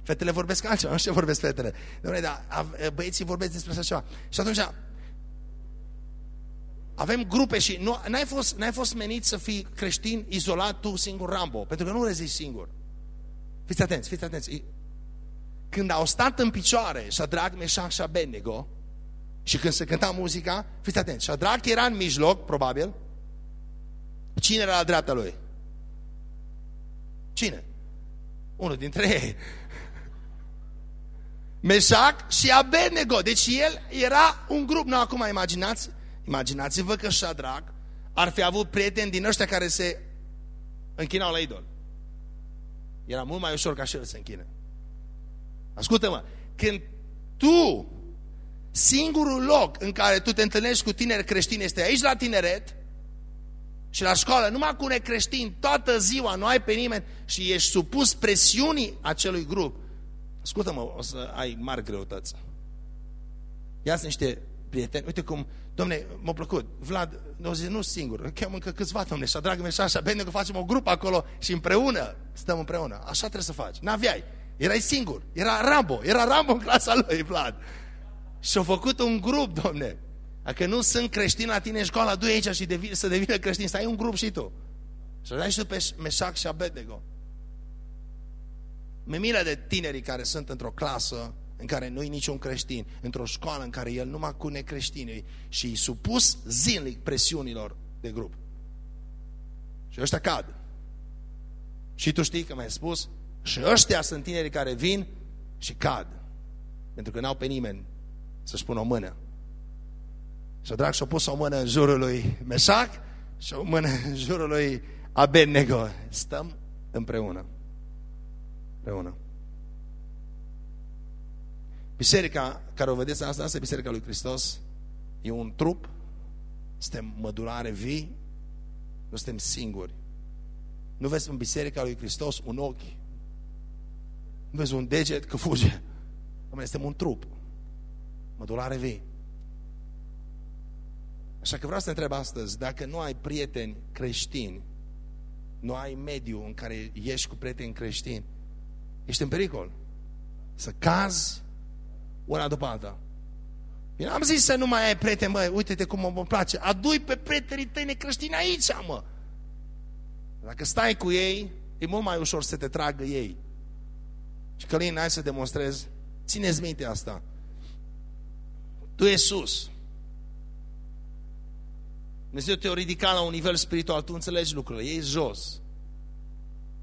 Fetele vorbesc altceva, nu știu ce vorbesc fetele. Doamne, da, băieții vorbesc despre așa ceva. Și atunci avem grupe și nu ai fost, n-ai fost menit să fii creștin izolat tu singur Rambo, pentru că nu rezisti singur. Fiți atenți, fiți atenți. Când au stat în picioare și Shadrach, Meșac și Abednego, și când se cânta muzica, fiți atenți, Shadrach era în mijloc, probabil. Cine era la dreapta lui? Cine? Unul dintre ei. Meșac și Abednego. Deci el era un grup. Nu, acum imaginați, imaginați-vă că Shadrach ar fi avut prieteni din ăștia care se închinau la idol. Era mult mai ușor ca și el să închine. Ascultă-mă, când tu Singurul loc în care tu te întâlnești cu tineri creștini este aici la tineret și la școală, numai cu necreștini, toată ziua, nu ai pe nimeni și ești supus presiunii acelui grup. Ascultă-mă, o să ai mari greutăți. Ia-ți niște prieteni. Uite cum, domne, m-a plăcut. Vlad, o zi, nu singur, chem încă câțiva, domne, și dragă mea și așa, bine că facem o grupă acolo și împreună stăm împreună. Așa trebuie să faci. N-aveai. Erai singur. Era Rambo. Era Rambo în clasa lui, Vlad. Și-au făcut un grup, domne. Dacă nu sunt creștini la tine în școală, du aici și devine, să devină creștin, să ai un grup și tu. Și dai și pe Meșac și Abednego. Mi milă de tinerii care sunt într-o clasă în care nu-i niciun creștin, într-o școală în care el numai cu necreștinii și îi supus zilnic presiunilor de grup. Și ăștia cad. Și tu știi că mi-ai spus, și ăștia sunt tinerii care vin și cad. Pentru că n-au pe nimeni să-și pună o mână. Și drag și-a pus o mână în jurul lui Meșac și o mână în jurul lui Abednego. Stăm împreună. Împreună. Biserica care o vedeți asta, asta e Biserica lui Hristos. E un trup. Suntem mădulare vii. Nu suntem singuri. Nu vezi în Biserica lui Hristos un ochi. Nu vezi un deget că fuge. Noi suntem un trup. Mădulare vii. Așa că vreau să te întreb astăzi, dacă nu ai prieteni creștini, nu ai mediu în care ești cu prieteni creștini, ești în pericol. Să cazi una după alta. Bine, am zis să nu mai ai prieteni, mă, uite-te cum mă place. Adui pe prietenii tăi necreștini aici, mă. Dacă stai cu ei, e mult mai ușor să te tragă ei. Și Călin, hai să demonstrez. Țineți minte asta. Tu ești sus. Dumnezeu te-a ridicat la un nivel spiritual, tu înțelegi lucrurile, ei jos.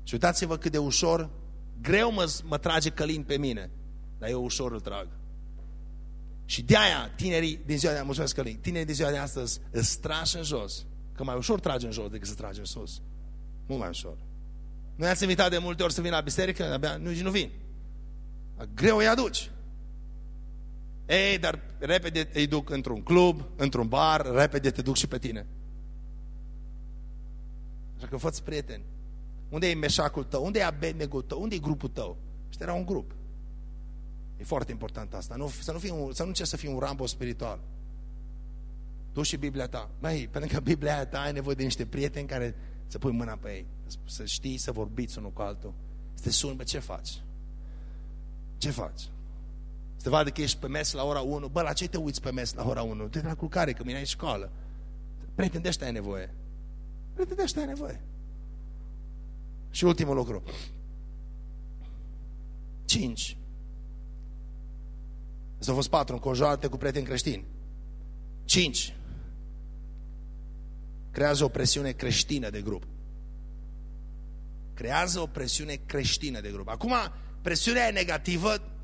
Și uitați-vă cât de ușor, greu mă, mă trage Călin pe mine, dar eu ușor îl trag. Și de aia tinerii din ziua de mulțumesc Călin, tinerii din ziua de astăzi îți tragi în jos, că mai ușor trage în jos decât să trage în sus. Mult mai ușor. Noi ați invitat de multe ori să vin la biserică, abia nu, nu vin. Greu îi aduci. Ei, dar repede îi duc într-un club, într-un bar, repede te duc și pe tine. Așa că fă prieteni. Unde e meșacul tău? Unde e abednegul tău? Unde e grupul tău? Și era un grup. E foarte important asta. Nu, să, nu fii un, să nu încerci să fii un Rambo spiritual. Tu și Biblia ta. Mai, pentru că Biblia ta ai nevoie de niște prieteni care să pui mâna pe ei. Să știi să vorbiți unul cu altul. Să te suni, bă, ce faci? Ce faci? Să te vadă că ești pe mes la ora 1. Bă, la ce te uiți pe mes la ora 1? Te la culcare, că mine ai școală. Prieten, de ai nevoie. Prieten, de ai nevoie. Și ultimul lucru. 5. Să fost patru, înconjoarate cu prieteni creștini. 5. Creează o presiune creștină de grup. Creează o presiune creștină de grup. Acum, presiunea e negativă,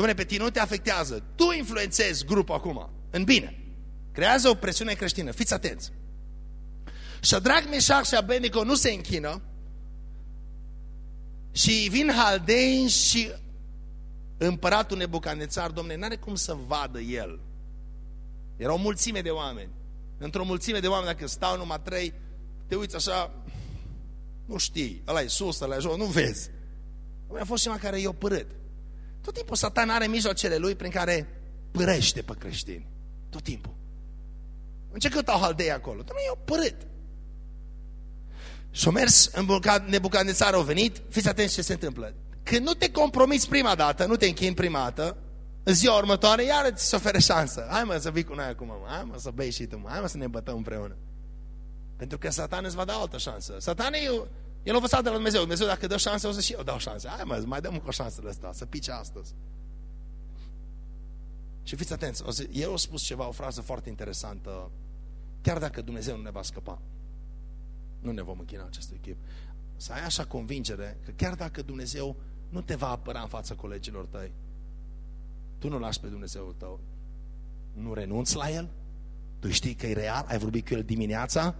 Dom'le, pe tine nu te afectează. Tu influențezi grupul acum, în bine. Creează o presiune creștină. Fiți atenți. Shadrach, Meșac și Abednego nu se închină și vin haldei și împăratul Nebucanețar, domne, n-are cum să vadă el. Era o mulțime de oameni. Într-o mulțime de oameni, dacă stau numai trei, te uiți așa, nu știi, ăla e sus, ăla e jos, nu vezi. A fost cineva care i-a părât. Tot timpul satan are mijloacele lui prin care părește pe creștini. Tot timpul. În ce căutau haldei acolo? Dar nu i-au părât. Și-au mers în Nebucanețar, au venit, fiți atenți ce se întâmplă. Când nu te compromiți prima dată, nu te închini prima dată, în ziua următoare, iar ți se oferă șansă. Hai mă să vii cu noi acum, mă. hai mă să bei și tu, mă. hai mă să ne bătăm împreună. Pentru că satan îți va da altă șansă. Satan e, el a învățat de la Dumnezeu. Dumnezeu dacă dă șansă, o să și eu dau șansă. Hai mă, mai dăm o șansă de asta, să pice astăzi. Și fiți atenți, o să, eu a spus ceva, o frază foarte interesantă. Chiar dacă Dumnezeu nu ne va scăpa, nu ne vom închina acestui chip. Să ai așa convingere că chiar dacă Dumnezeu nu te va apăra în fața colegilor tăi, tu nu lași pe Dumnezeu tău. Nu renunți la El? Tu știi că e real? Ai vorbit cu El dimineața?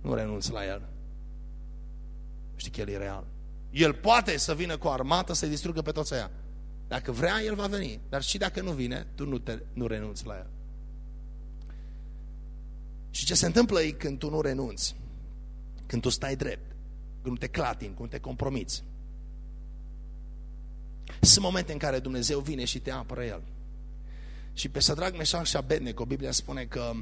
Nu renunți la El. Știi că El e real. El poate să vină cu armată să-i distrugă pe toți aia. Dacă vrea, El va veni. Dar și dacă nu vine, tu nu, te, nu renunți la El. Și ce se întâmplă e când tu nu renunți, când tu stai drept, când nu te clatini, când nu te compromiți. Sunt momente în care Dumnezeu vine și te apără El. Și pe Sadrag, Meșac și Abednego, Biblia spune că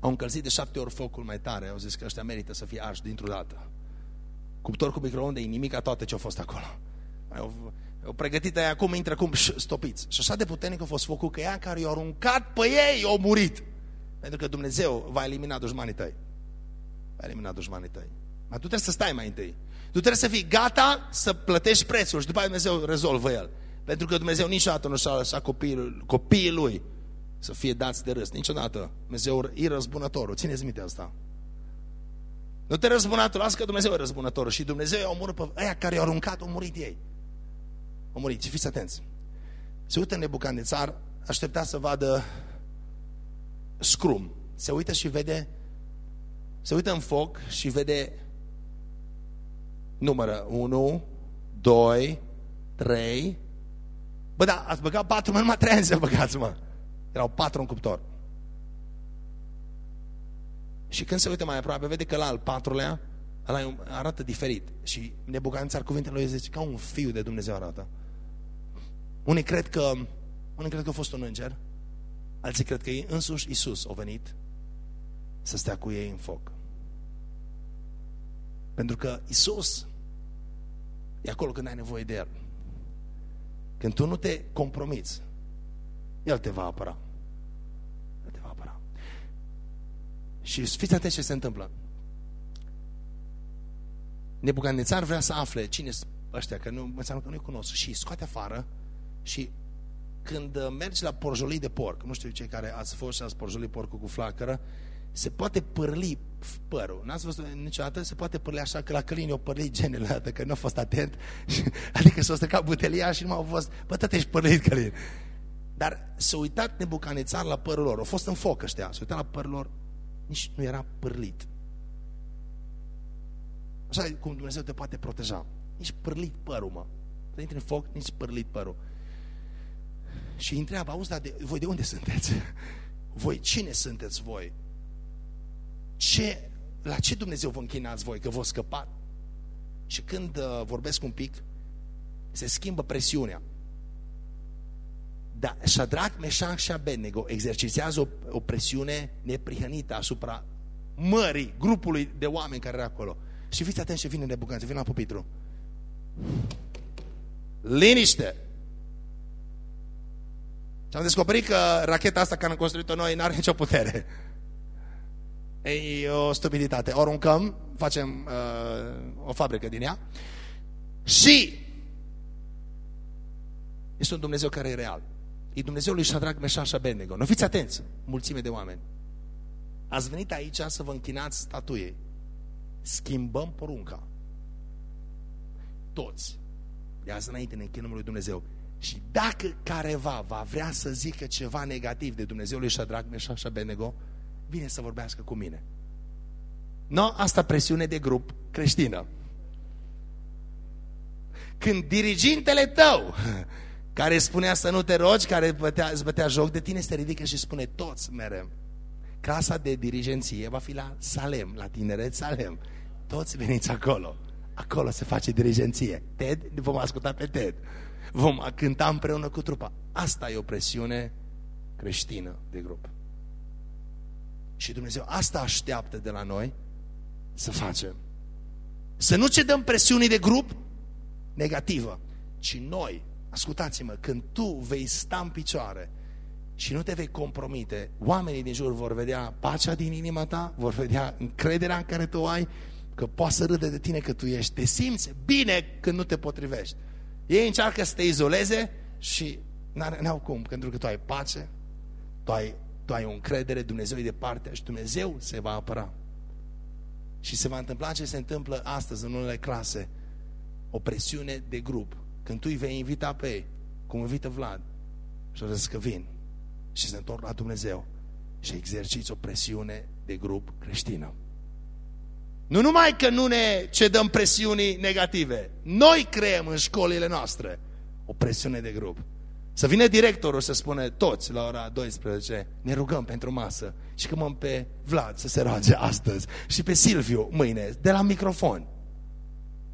au încălzit de șapte ori focul mai tare, au zis că ăștia merită să fie arși dintr-o dată. Cuptor cu microunde, e nimic toate ce au fost acolo. Au, au pregătit aia acum, intră cum, stopiți. Și așa de puternic a fost focul că ea care i-au aruncat pe ei, au murit. Pentru că Dumnezeu va elimina dușmanii tăi. Vei elimina dușmanii tăi. Dar tu trebuie să stai mai întâi. Tu trebuie să fii gata să plătești prețul și după aceea Dumnezeu rezolvă El. Pentru că Dumnezeu niciodată nu și-a lăsat copiii, copiii Lui să fie dați de râs. Niciodată. Dumnezeu e răzbunătorul. Țineți minte asta. Nu te răzbunătorul, lasă că Dumnezeu e răzbunătorul. Și Dumnezeu i-a omorât pe aia care i-au aruncat, au murit ei. Au murit. Și fiți atenți. Se uită în Nebucandețar, aștepta să vadă scrum. Se uită și vede, se uită în foc și vede numără 1, 2, 3. Bă, da, ați băgat patru, [LAUGHS] mă, numai trei ani să băgați, mă. Erau patru în cuptor. Și când se uită mai aproape, vede că la al patrulea ăla arată diferit. Și nebucanțar cuvintele lui zice ca un fiu de Dumnezeu arată. Unii cred că, unii cred că a fost un înger, alții cred că însuși Isus a venit să stea cu ei în foc. Pentru că Isus e acolo când ai nevoie de El. Când tu nu te compromiți, El te va apăra. El te va apăra. Și fiți atenți ce se întâmplă. Nebucandețar vrea să afle cine sunt ăștia, că nu, înseamnă că nu-i cunosc. Și scoate afară și când uh, mergi la porjolii de porc, nu știu cei care ați fost și ați porjolit porcul cu flacără, se poate pârli părul. N-ați văzut niciodată? Se poate pârli așa că la călini o pârli genele dată, că nu a fost atent. [LAUGHS] adică s-a stricat butelia și nu au fost, bă, tăte ești pârlit călin. Dar s-a uitat nebucanețar la părul lor. Au fost în foc ăștia. S-a uitat la părul lor, nici nu era pârlit. Așa cum Dumnezeu te poate proteja. Nici pârlit părul, mă. Să intri în foc, nici pârlit părul. Și îi întreabă, auzi, dar de, voi de unde sunteți? [LAUGHS] Voi cine sunteți voi? Ce, la ce Dumnezeu vă închinați voi, că vă scăpat? Și când uh, vorbesc un pic, se schimbă presiunea. Dar Shadrach, Meșanc și Abednego exercizează o, o presiune neprihănită asupra mării, grupului de oameni care era acolo. Și fiți atenți ce vine de bucanță, vine la pupitru. Liniște! Și am descoperit că racheta asta care am construit-o noi n-are nicio putere. E o stupiditate. O aruncăm, facem uh, o fabrică din ea și este un Dumnezeu care e real. E Dumnezeul lui Shadrach, Meșan și Abednego. Nu fiți atenți, mulțime de oameni. Ați venit aici să vă închinați statuiei. Schimbăm porunca. Toți. De azi înainte ne închinăm lui Dumnezeu. Și dacă careva va vrea să zică ceva negativ de Dumnezeul lui Shadrach, Meșan și Abednego, vine să vorbească cu mine. Nu, no, asta presiune de grup creștină. Când dirigintele tău, care spunea să nu te rogi, care bătea, îți bătea joc de tine, se ridică și spune toți merem. Casa de dirigenție va fi la Salem, la tineret Salem. Toți veniți acolo. Acolo se face dirigenție. Ted, vom asculta pe Ted. Vom cânta împreună cu trupa. Asta e o presiune creștină de grup. Și Dumnezeu asta așteaptă de la noi să facem. Să nu cedăm presiunii de grup negativă, ci noi, ascultați-mă, când tu vei sta în picioare și nu te vei compromite, oamenii din jur vor vedea pacea din inima ta, vor vedea încrederea în care tu ai, că poate să râde de tine că tu ești. Te simți bine când nu te potrivești. Ei încearcă să te izoleze și n-au cum, pentru că tu ai pace, tu ai tu ai o încredere, Dumnezeu e de partea și Dumnezeu se va apăra. Și se va întâmpla ce se întâmplă astăzi în unele clase, o presiune de grup. Când tu îi vei invita pe ei, cum invită Vlad, și o că vin și se întorc la Dumnezeu și exerciți o presiune de grup creștină. Nu numai că nu ne cedăm presiunii negative, noi creăm în școlile noastre o presiune de grup. Să vină directorul să spune toți la ora 12, ne rugăm pentru masă și mă pe Vlad să se roage astăzi și pe Silviu mâine, de la microfon.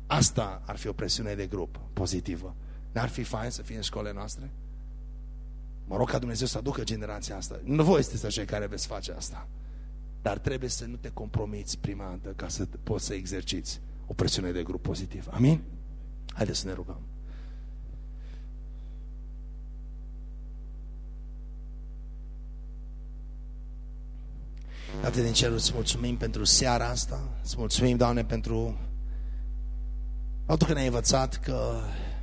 Asta ar fi o presiune de grup pozitivă. N-ar fi fain să fie în școlile noastre? Mă rog ca Dumnezeu să aducă generația asta. Nu voi sunteți cei care veți face asta. Dar trebuie să nu te compromiți prima dată ca să poți să exerciți o presiune de grup pozitivă. Amin? Haideți să ne rugăm. Tată din cerul, îți mulțumim pentru seara asta. Îți mulțumim, Doamne, pentru faptul că ne-ai învățat că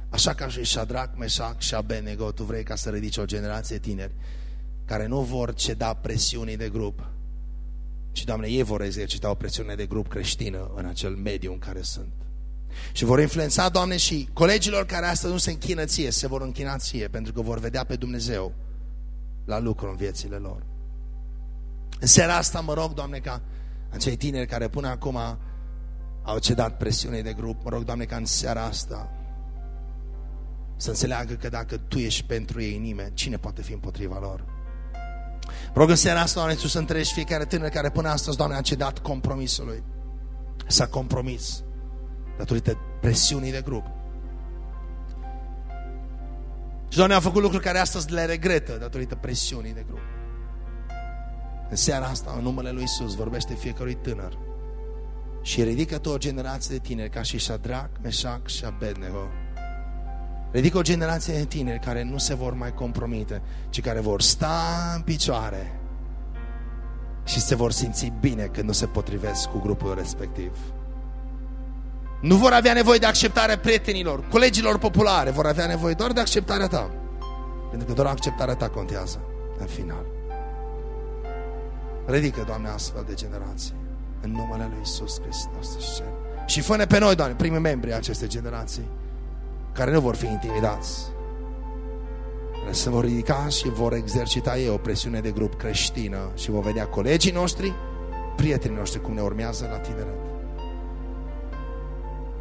așa ca și Shadrach, Meșac și Abednego, Tu vrei ca să ridici o generație tineri care nu vor ceda presiunii de grup, ci, Doamne, ei vor exercita o presiune de grup creștină în acel mediu în care sunt. Și vor influența, Doamne, și colegilor care astăzi nu se închină ție, se vor închina ție, pentru că vor vedea pe Dumnezeu la lucru în viețile lor. În seara asta mă rog, Doamne, ca acei tineri care până acum au cedat presiunii de grup, mă rog, Doamne, ca în seara asta să înțeleagă că dacă Tu ești pentru ei nimeni, cine poate fi împotriva lor? Mă rog în seara asta, Doamne, Tu să întrești fiecare tânăr care până astăzi, Doamne, a cedat compromisului. S-a compromis datorită presiunii de grup. Și Doamne a făcut lucruri care astăzi le regretă datorită presiunii de grup. În seara asta, în numele Lui Isus, vorbește fiecărui tânăr și ridică tu o generație de tineri ca și Shadrach, Meșac și Abednego. Ridică o generație de tineri care nu se vor mai compromite, ci care vor sta în picioare și se vor simți bine când nu se potrivesc cu grupul respectiv. Nu vor avea nevoie de acceptarea prietenilor, colegilor populare, vor avea nevoie doar de acceptarea ta. Pentru că doar acceptarea ta contează în final. Ridică, Doamne, astfel de generații. În numele Lui Isus Hristos și Și fă pe noi, Doamne, primii membri acestei generații, care nu vor fi intimidați. Care se vor ridica și vor exercita ei o presiune de grup creștină și vor vedea colegii noștri, prietenii noștri, cum ne urmează la tineret.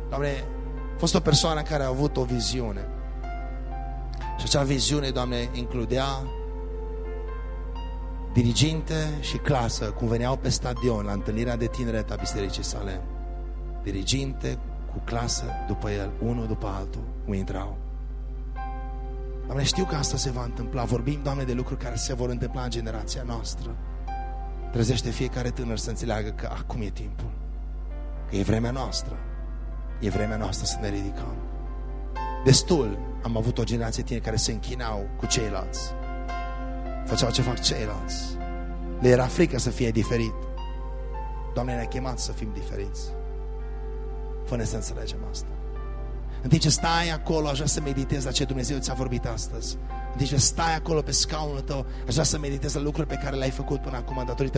Doamne, a fost o persoană care a avut o viziune. Și acea viziune, Doamne, includea diriginte și clasă, cum veneau pe stadion la întâlnirea de tineret a Bisericii Salem. Diriginte cu clasă după el, unul după altul, cum intrau. Doamne, știu că asta se va întâmpla. Vorbim, Doamne, de lucruri care se vor întâmpla în generația noastră. Trezește fiecare tânăr să înțeleagă că acum e timpul. Că e vremea noastră. E vremea noastră să ne ridicăm. Destul am avut o generație tineri care se închinau cu ceilalți făceau ce fac ceilalți. Le era frică să fie diferit. Doamne ne-a chemat să fim diferiți. Fă-ne să înțelegem asta. În timp ce stai acolo, aș vrea să meditezi la ce Dumnezeu ți-a vorbit astăzi. În timp ce stai acolo pe scaunul tău, aș vrea să meditezi la lucruri pe care le-ai făcut până acum datorită